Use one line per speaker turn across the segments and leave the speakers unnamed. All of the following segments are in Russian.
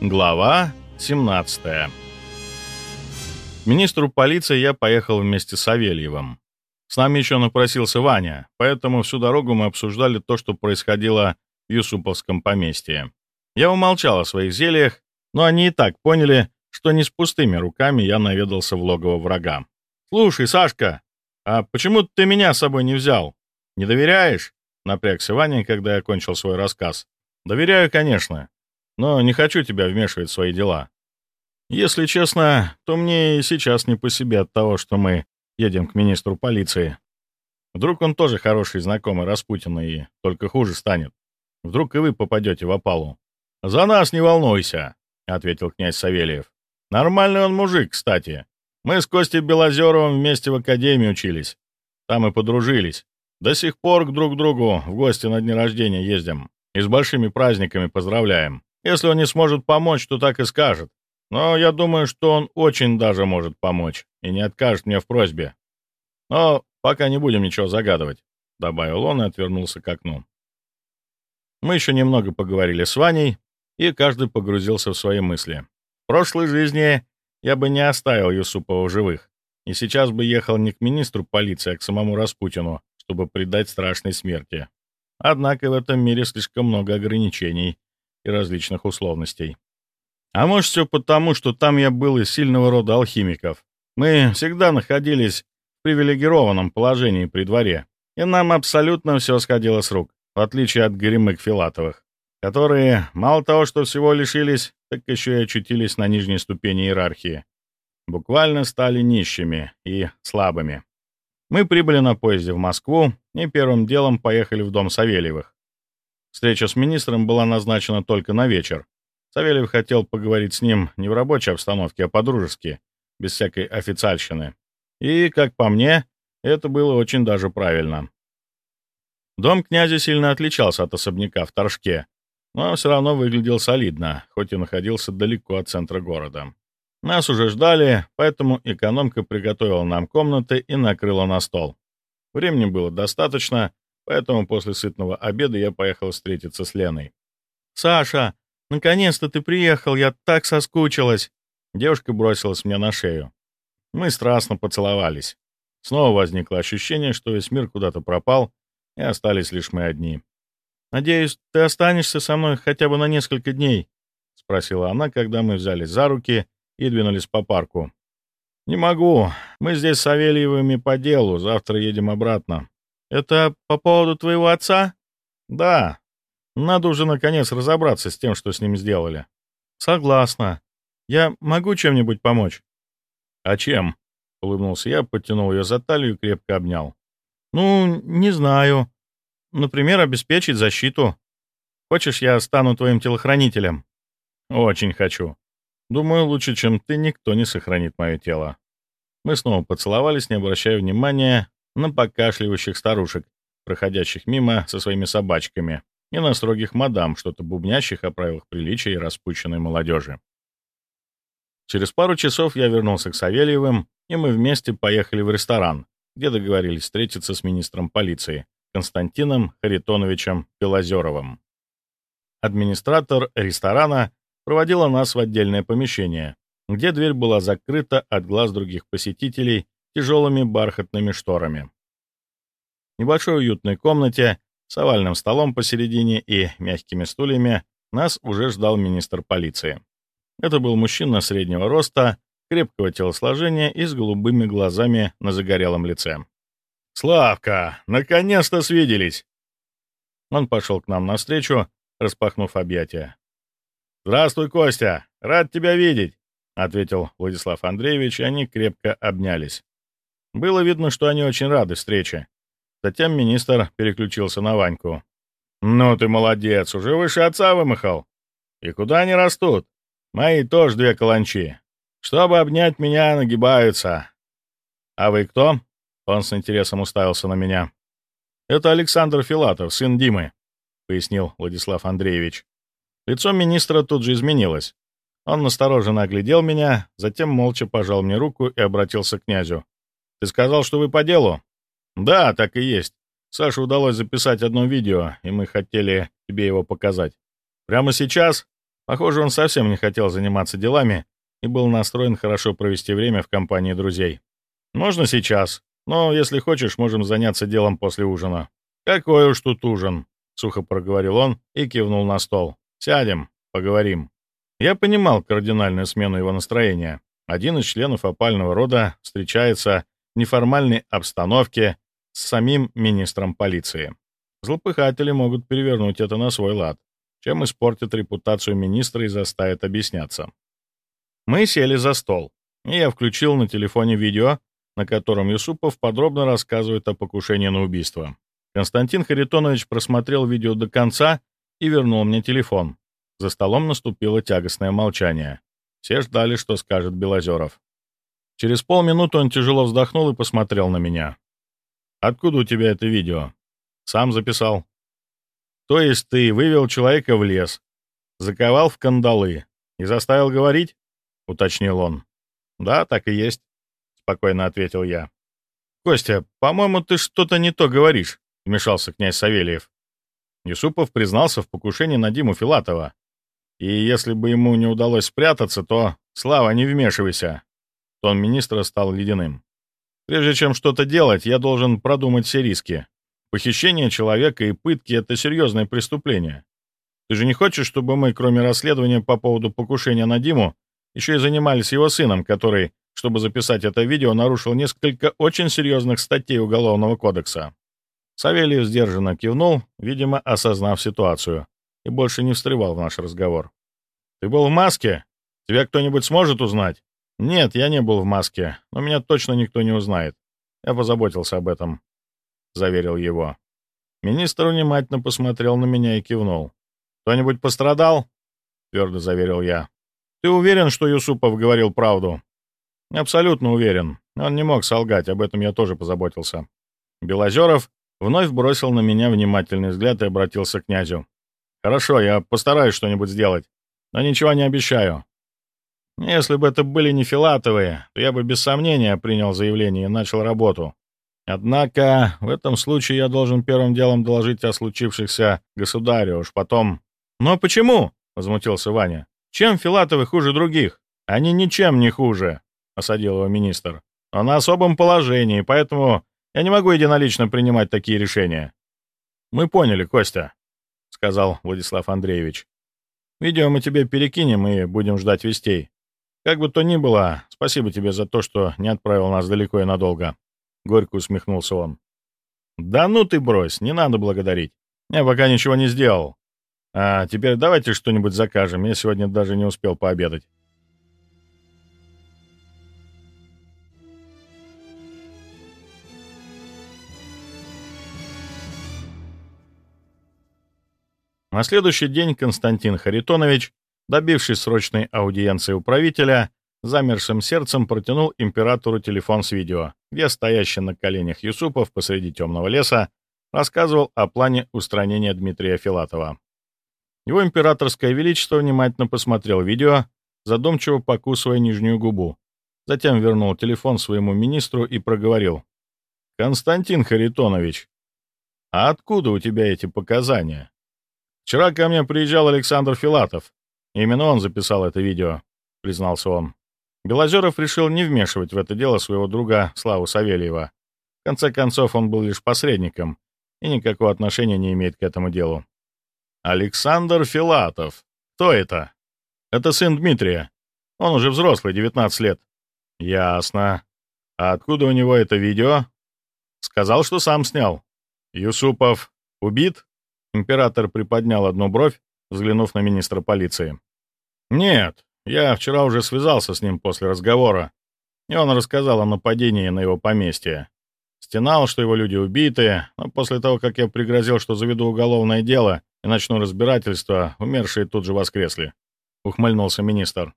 Глава 17 Министру полиции я поехал вместе с Савельевым. С нами еще напросился Ваня, поэтому всю дорогу мы обсуждали то, что происходило в Юсуповском поместье. Я умолчал о своих зельях, но они и так поняли, что не с пустыми руками я наведался в логово врага. «Слушай, Сашка, а почему ты меня с собой не взял? Не доверяешь?» — напрягся Ваня, когда я кончил свой рассказ. «Доверяю, конечно, но не хочу тебя вмешивать в свои дела. Если честно, то мне и сейчас не по себе от того, что мы едем к министру полиции. Вдруг он тоже хороший знакомый Распутина и только хуже станет. Вдруг и вы попадете в опалу. «За нас не волнуйся», — ответил князь Савельев. «Нормальный он мужик, кстати. Мы с Костей Белозеровым вместе в академии учились. Там и подружились. До сих пор к друг другу в гости на дни рождения ездим. И с большими праздниками поздравляем. Если он не сможет помочь, то так и скажет. Но я думаю, что он очень даже может помочь и не откажет мне в просьбе. Но пока не будем ничего загадывать», — добавил он и отвернулся к окну. Мы еще немного поговорили с Ваней, и каждый погрузился в свои мысли. В прошлой жизни я бы не оставил Юсупова живых, и сейчас бы ехал не к министру полиции, а к самому Распутину, чтобы предать страшной смерти. Однако в этом мире слишком много ограничений и различных условностей. А может, все потому, что там я был из сильного рода алхимиков. Мы всегда находились в привилегированном положении при дворе, и нам абсолютно все сходило с рук, в отличие от Горемык Филатовых, которые мало того, что всего лишились, так еще и очутились на нижней ступени иерархии. Буквально стали нищими и слабыми. Мы прибыли на поезде в Москву и первым делом поехали в дом Савельевых. Встреча с министром была назначена только на вечер, Савельев хотел поговорить с ним не в рабочей обстановке, а по-дружески, без всякой официальщины. И, как по мне, это было очень даже правильно. Дом князя сильно отличался от особняка в Торжке, но все равно выглядел солидно, хоть и находился далеко от центра города. Нас уже ждали, поэтому экономка приготовила нам комнаты и накрыла на стол. Времени было достаточно, поэтому после сытного обеда я поехал встретиться с Леной. «Саша, «Наконец-то ты приехал, я так соскучилась!» Девушка бросилась мне на шею. Мы страстно поцеловались. Снова возникло ощущение, что весь мир куда-то пропал, и остались лишь мы одни. «Надеюсь, ты останешься со мной хотя бы на несколько дней?» — спросила она, когда мы взялись за руки и двинулись по парку. «Не могу. Мы здесь с Савельевыми по делу. Завтра едем обратно». «Это по поводу твоего отца?» «Да. Надо уже, наконец, разобраться с тем, что с ним сделали. Согласна. Я могу чем-нибудь помочь? А чем? Улыбнулся я, подтянул ее за талию и крепко обнял. Ну, не знаю. Например, обеспечить защиту. Хочешь, я стану твоим телохранителем? Очень хочу. Думаю, лучше, чем ты, никто не сохранит мое тело. Мы снова поцеловались, не обращая внимания на покашливающих старушек, проходящих мимо со своими собачками, и на строгих мадам, что-то бубнящих о правилах приличия и распущенной молодежи. Через пару часов я вернулся к Савельевым, и мы вместе поехали в ресторан, где договорились встретиться с министром полиции Константином Харитоновичем Белозеровым. Администратор ресторана проводила нас в отдельное помещение, где дверь была закрыта от глаз других посетителей тяжелыми бархатными шторами. В небольшой уютной комнате с овальным столом посередине и мягкими стульями нас уже ждал министр полиции. Это был мужчина среднего роста, крепкого телосложения и с голубыми глазами на загорелом лице. «Славка, наконец-то свиделись!» Он пошел к нам навстречу, распахнув объятия. «Здравствуй, Костя! Рад тебя видеть!» — ответил Владислав Андреевич, и они крепко обнялись. Было видно, что они очень рады встрече, Затем министр переключился на Ваньку. «Ну ты молодец, уже выше отца вымахал. И куда они растут? Мои тоже две каланчи. Чтобы обнять меня, нагибаются. А вы кто?» Он с интересом уставился на меня. «Это Александр Филатов, сын Димы», — пояснил Владислав Андреевич. Лицо министра тут же изменилось. Он настороженно оглядел меня, затем молча пожал мне руку и обратился к князю. «Ты сказал, что вы по делу?» «Да, так и есть. Саше удалось записать одно видео, и мы хотели тебе его показать. Прямо сейчас?» Похоже, он совсем не хотел заниматься делами и был настроен хорошо провести время в компании друзей. «Можно сейчас, но, если хочешь, можем заняться делом после ужина». «Какой уж тут ужин», — сухо проговорил он и кивнул на стол. «Сядем, поговорим». Я понимал кардинальную смену его настроения. Один из членов опального рода встречается неформальной обстановке с самим министром полиции. Злопыхатели могут перевернуть это на свой лад, чем испортят репутацию министра и заставят объясняться. Мы сели за стол, и я включил на телефоне видео, на котором Юсупов подробно рассказывает о покушении на убийство. Константин Харитонович просмотрел видео до конца и вернул мне телефон. За столом наступило тягостное молчание. Все ждали, что скажет Белозеров. Через полминуты он тяжело вздохнул и посмотрел на меня. «Откуда у тебя это видео?» «Сам записал». «То есть ты вывел человека в лес, заковал в кандалы и заставил говорить?» — уточнил он. «Да, так и есть», — спокойно ответил я. «Костя, по-моему, ты что-то не то говоришь», — вмешался князь Савельев. Юсупов признался в покушении на Диму Филатова. И если бы ему не удалось спрятаться, то... Слава, не вмешивайся. Тон министра стал ледяным. Прежде чем что-то делать, я должен продумать все риски. Похищение человека и пытки — это серьезное преступление. Ты же не хочешь, чтобы мы, кроме расследования по поводу покушения на Диму, еще и занимались его сыном, который, чтобы записать это видео, нарушил несколько очень серьезных статей Уголовного кодекса. Савельев сдержанно кивнул, видимо, осознав ситуацию, и больше не встревал в наш разговор. «Ты был в маске? Тебя кто-нибудь сможет узнать?» «Нет, я не был в маске, но меня точно никто не узнает. Я позаботился об этом», — заверил его. Министр внимательно посмотрел на меня и кивнул. «Кто-нибудь пострадал?» — твердо заверил я. «Ты уверен, что Юсупов говорил правду?» «Абсолютно уверен. Он не мог солгать, об этом я тоже позаботился». Белозеров вновь бросил на меня внимательный взгляд и обратился к князю. «Хорошо, я постараюсь что-нибудь сделать, но ничего не обещаю. Если бы это были не Филатовые, то я бы без сомнения принял заявление и начал работу. Однако в этом случае я должен первым делом доложить о случившихся государю, уж потом...» «Но почему?» — возмутился Ваня. Чем Филатовы хуже других? Они ничем не хуже, — осадил его министр. Он на особом положении, поэтому я не могу единолично принимать такие решения. Мы поняли, Костя, — сказал Владислав Андреевич. Видео мы тебе перекинем и будем ждать вестей. Как бы то ни было, спасибо тебе за то, что не отправил нас далеко и надолго. Горько усмехнулся он. Да ну ты брось, не надо благодарить. Я пока ничего не сделал. А теперь давайте что-нибудь закажем. Я сегодня даже не успел пообедать. На следующий день Константин Харитонович, добившись срочной аудиенции у правителя, замершим сердцем протянул императору телефон с видео, где стоящий на коленях Юсупов посреди темного леса рассказывал о плане устранения Дмитрия Филатова. Его императорское величество внимательно посмотрел видео, задумчиво покусывая нижнюю губу. Затем вернул телефон своему министру и проговорил. «Константин Харитонович, а откуда у тебя эти показания? Вчера ко мне приезжал Александр Филатов. Именно он записал это видео», — признался он. Белозеров решил не вмешивать в это дело своего друга Славу Савельева. В конце концов, он был лишь посредником и никакого отношения не имеет к этому делу. Александр Филатов. Кто это? Это сын Дмитрия. Он уже взрослый, 19 лет. Ясно. А откуда у него это видео? Сказал, что сам снял. Юсупов убит? Император приподнял одну бровь, взглянув на министра полиции. Нет, я вчера уже связался с ним после разговора, и он рассказал о нападении на его поместье. Стенал, что его люди убиты, но после того, как я пригрозил, что заведу уголовное дело, и начну разбирательство, умершие тут же воскресли», — ухмыльнулся министр.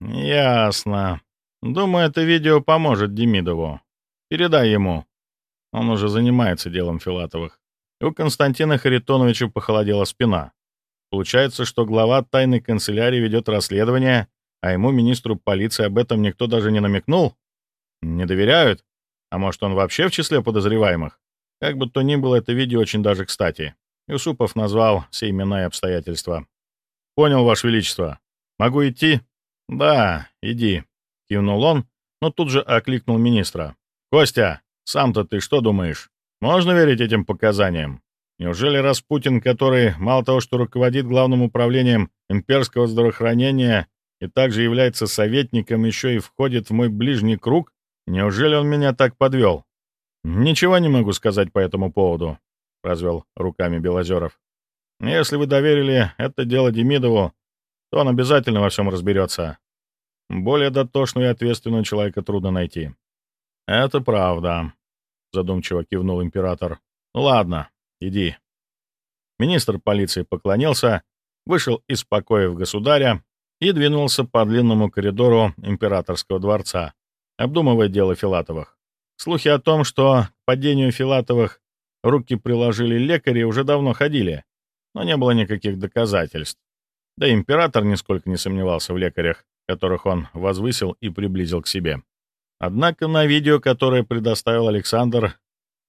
«Ясно. Думаю, это видео поможет Демидову. Передай ему. Он уже занимается делом Филатовых». у Константина Харитоновича похолодела спина. Получается, что глава тайной канцелярии ведет расследование, а ему, министру полиции, об этом никто даже не намекнул? Не доверяют? А может, он вообще в числе подозреваемых? Как бы то ни было, это видео очень даже кстати. Юсупов назвал все имена и обстоятельства. «Понял, Ваше Величество. Могу идти?» «Да, иди», — кивнул он, но тут же окликнул министра. «Костя, сам-то ты что думаешь? Можно верить этим показаниям? Неужели Распутин, который мало того, что руководит главным управлением имперского здравоохранения и также является советником, еще и входит в мой ближний круг, неужели он меня так подвел?» «Ничего не могу сказать по этому поводу», — развел руками Белозеров. «Если вы доверили это дело Демидову, то он обязательно во всем разберется. Более дотошного и ответственного человека трудно найти». «Это правда», — задумчиво кивнул император. «Ну ладно, иди». Министр полиции поклонился, вышел из покоев государя и двинулся по длинному коридору императорского дворца, обдумывая дело Филатовых. Слухи о том, что к падению Филатовых руки приложили лекари, уже давно ходили, но не было никаких доказательств. Да и император нисколько не сомневался в лекарях, которых он возвысил и приблизил к себе. Однако на видео, которое предоставил Александр,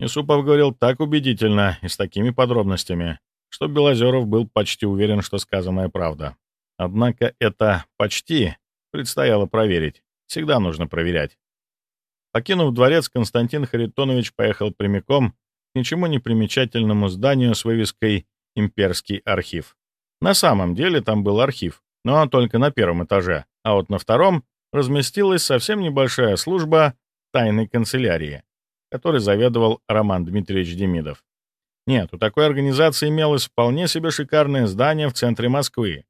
Юсупов говорил так убедительно и с такими подробностями, что Белозеров был почти уверен, что сказанная правда. Однако это «почти» предстояло проверить. Всегда нужно проверять. Покинув дворец, Константин Харитонович поехал прямиком к ничему не примечательному зданию с вывеской «Имперский архив». На самом деле там был архив, но только на первом этаже, а вот на втором разместилась совсем небольшая служба тайной канцелярии, которой заведовал Роман Дмитриевич Демидов. Нет, у такой организации имелось вполне себе шикарное здание в центре Москвы,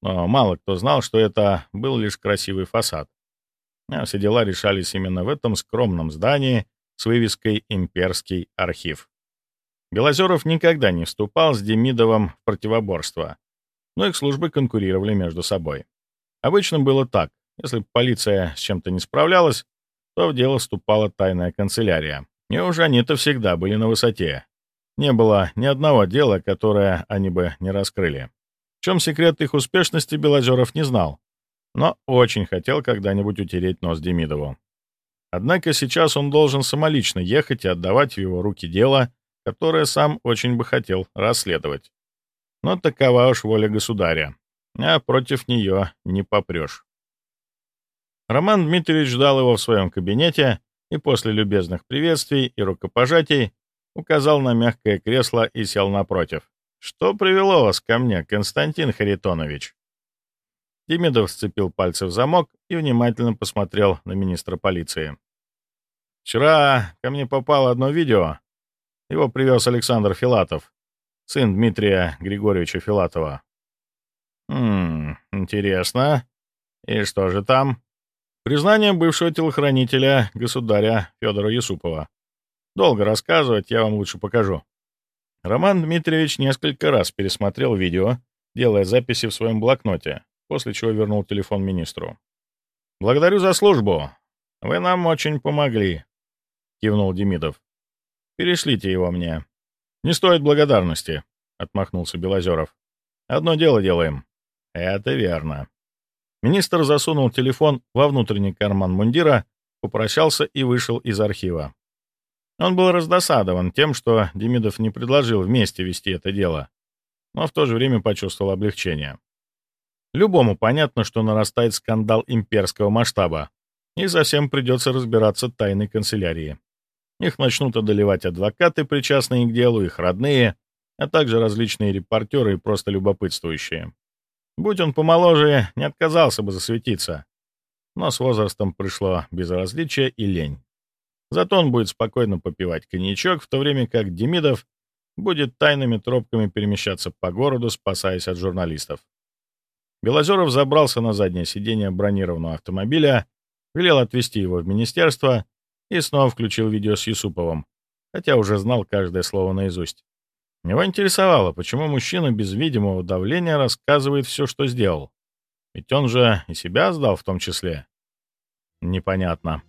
но мало кто знал, что это был лишь красивый фасад а все дела решались именно в этом скромном здании с вывеской «Имперский архив». Белозеров никогда не вступал с Демидовым в противоборство, но их службы конкурировали между собой. Обычно было так. Если полиция с чем-то не справлялась, то в дело вступала тайная канцелярия. И уже они-то всегда были на высоте. Не было ни одного дела, которое они бы не раскрыли. В чем секрет их успешности Белозеров не знал, но очень хотел когда-нибудь утереть нос Демидову. Однако сейчас он должен самолично ехать и отдавать в его руки дело, которое сам очень бы хотел расследовать. Но такова уж воля государя, а против нее не попрешь. Роман Дмитриевич ждал его в своем кабинете и после любезных приветствий и рукопожатий указал на мягкое кресло и сел напротив. «Что привело вас ко мне, Константин Харитонович?» Демидов сцепил пальцы в замок и внимательно посмотрел на министра полиции. «Вчера ко мне попало одно видео. Его привез Александр Филатов, сын Дмитрия Григорьевича Филатова». «Хм, интересно. И что же там?» «Признание бывшего телохранителя государя Федора Юсупова. Долго рассказывать, я вам лучше покажу». Роман Дмитриевич несколько раз пересмотрел видео, делая записи в своем блокноте, после чего вернул телефон министру. «Благодарю за службу. Вы нам очень помогли», — кивнул Демидов. «Перешлите его мне». «Не стоит благодарности», — отмахнулся Белозеров. «Одно дело делаем». «Это верно». Министр засунул телефон во внутренний карман мундира, попрощался и вышел из архива. Он был раздосадован тем, что Демидов не предложил вместе вести это дело, но в то же время почувствовал облегчение. Любому понятно, что нарастает скандал имперского масштаба, и совсем придется разбираться тайной канцелярии. Их начнут одолевать адвокаты, причастные к делу, их родные, а также различные репортеры и просто любопытствующие. Будь он помоложе, не отказался бы засветиться. Но с возрастом пришло безразличие и лень. Зато он будет спокойно попивать коньячок, в то время как Демидов будет тайными тропками перемещаться по городу, спасаясь от журналистов. Белозеров забрался на заднее сиденье бронированного автомобиля, велел отвезти его в министерство и снова включил видео с Юсуповым, хотя уже знал каждое слово наизусть. Его интересовало, почему мужчина без видимого давления рассказывает все, что сделал. Ведь он же и себя сдал в том числе. Непонятно.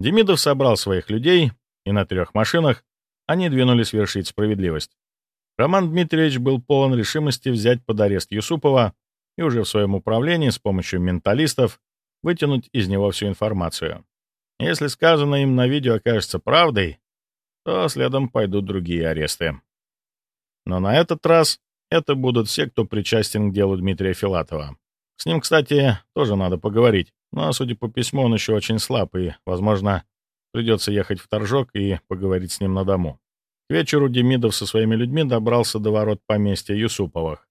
Демидов собрал своих людей, и на трех машинах они двинулись вершить справедливость. Роман Дмитриевич был полон решимости взять под арест Юсупова и уже в своем управлении с помощью менталистов вытянуть из него всю информацию. Если сказанное им на видео окажется правдой, то следом пойдут другие аресты. Но на этот раз это будут все, кто причастен к делу Дмитрия Филатова. С ним, кстати, тоже надо поговорить. Но, судя по письму, он еще очень слаб, и, возможно, придется ехать в Торжок и поговорить с ним на дому. К вечеру Демидов со своими людьми добрался до ворот поместья Юсуповых.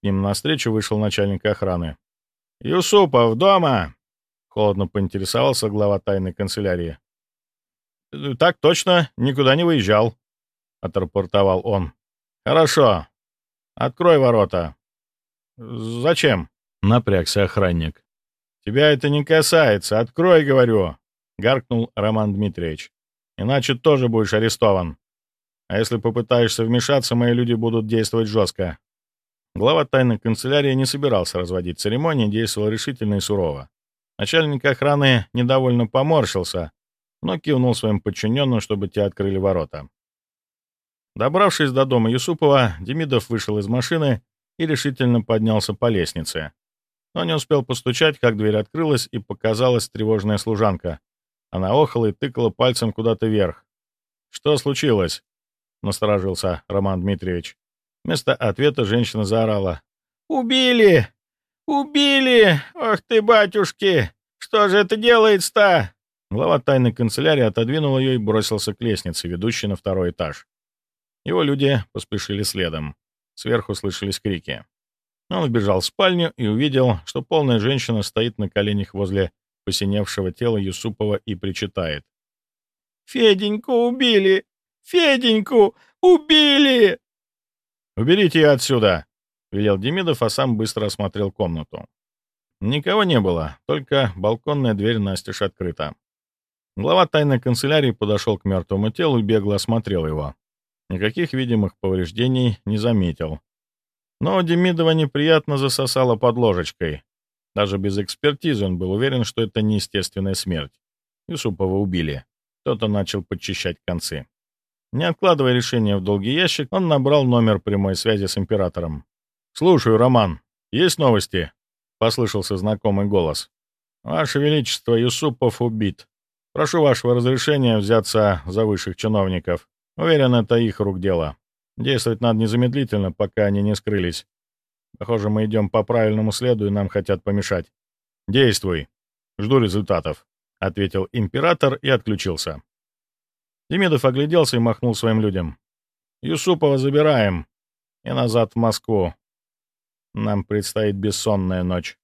К ним навстречу вышел начальник охраны. «Юсупов, дома!» — холодно поинтересовался глава тайной канцелярии. «Так точно, никуда не выезжал», — отрапортовал он. «Хорошо. Открой ворота». «Зачем?» — напрягся охранник. «Тебя это не касается. Открой, говорю!» — гаркнул Роман Дмитриевич. «Иначе тоже будешь арестован. А если попытаешься вмешаться, мои люди будут действовать жестко». Глава тайной канцелярии не собирался разводить церемонии, действовал решительно и сурово. Начальник охраны недовольно поморщился, но кивнул своим подчиненным, чтобы те открыли ворота. Добравшись до дома Юсупова, Демидов вышел из машины и решительно поднялся по лестнице. Но не успел постучать, как дверь открылась, и показалась тревожная служанка. Она охала и тыкала пальцем куда-то вверх. «Что случилось?» — насторожился Роман Дмитриевич. Вместо ответа женщина заорала. «Убили! Убили! Ох ты, батюшки! Что же это делается-то?» Глава тайной канцелярии отодвинул ее и бросился к лестнице, ведущей на второй этаж. Его люди поспешили следом. Сверху слышались крики. Он вбежал в спальню и увидел, что полная женщина стоит на коленях возле посиневшего тела Юсупова и причитает. «Феденьку убили! Феденьку убили!» «Уберите ее отсюда!» — велел Демидов, а сам быстро осмотрел комнату. Никого не было, только балконная дверь настежь открыта. Глава тайной канцелярии подошел к мертвому телу и бегло осмотрел его. Никаких видимых повреждений не заметил. Но Демидова неприятно засосало под ложечкой. Даже без экспертизы он был уверен, что это неестественная смерть. Юсупова убили. Кто-то начал подчищать концы. Не откладывая решение в долгий ящик, он набрал номер прямой связи с императором. «Слушаю, Роман. Есть новости?» — послышался знакомый голос. «Ваше Величество, Юсупов убит. Прошу вашего разрешения взяться за высших чиновников. Уверен, это их рук дело. Действовать надо незамедлительно, пока они не скрылись. Похоже, мы идем по правильному следу, и нам хотят помешать. Действуй. Жду результатов», — ответил император и отключился. Демидов огляделся и махнул своим людям. «Юсупова забираем. И назад в Москву. Нам предстоит бессонная ночь».